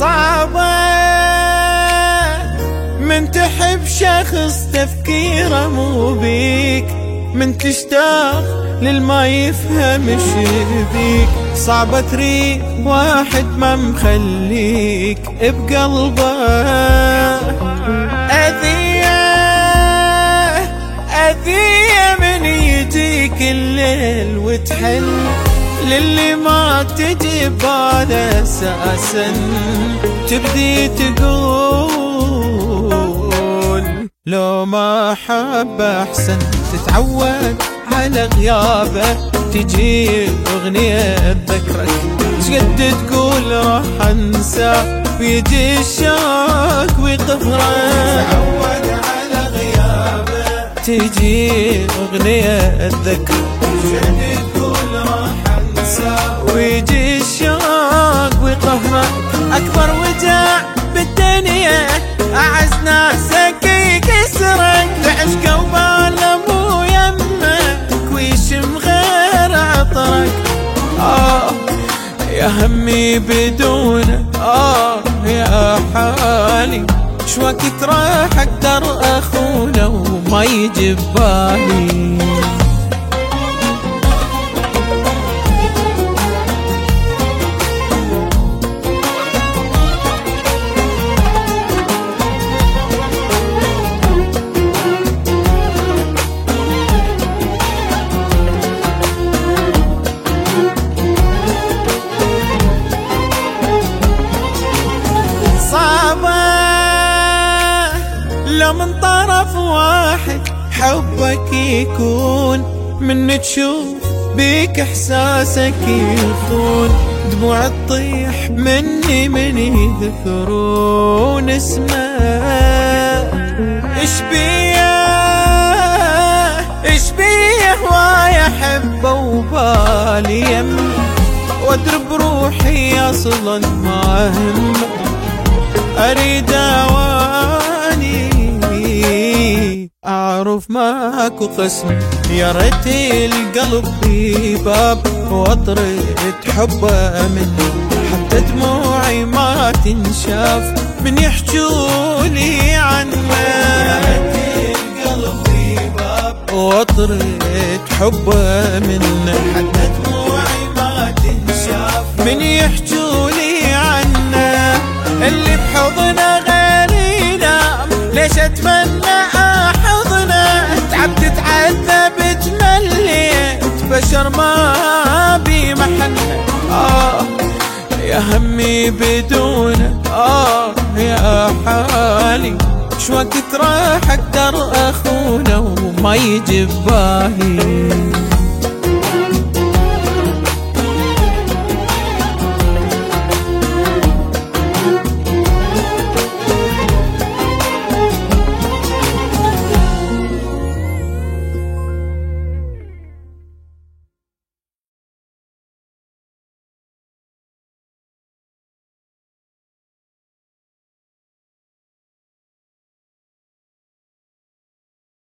صعبة. من تحب شخص تفكيره مو بيك. من تشتاق للما يفهم بيك. صعبة تريد واحد ما مخليك بقلبه. أذية أذية من يجيك الليل وتحل. للي ما تجي باله أساسا تبدي تقول لو ما حب أحسن. تتعود على غيابه. تجي أغنية تذكرك شقد تقول؟ راح أنسى. ويجي الشاك ويقفرك تعود على غيابه. تجي أغنية تذكرك انسى ويجي الشاك ويقهرك أكبر وجع بالدنيا أعز ناسك يكسرك. العشق وباله مو يمك ويشم غير عطرك. آه يا همي بدونك آه يا حالي شو وقت راح أقدر أخونه وما يجي ببالي لو من طرف واحد حبك يكون من تشوف بيك إحساسك يخون. دموع تطيح مني من يذكرون اسمه. إيش بيه؟ إيش بيه؟ هواي أحبه وبالي يم. وادري بروحي أصلا ما هم أريد أواني. أعرف ماكو قسم. يا ريت القلب في باب وطريت حبه منه حتى دموعي ما تنشاف. من يحجولي عنه يا ريت القلب حبه منه حتى دموعي ما تنشاف. من يحجولي غير ينام ليش أتمنى؟ احضنه تعبت تعذب تمليت بشر ما بي محنه آه يا همي بدونه آه يا حالي. شو وقت راح أقدر أخونه وما يجي ببالي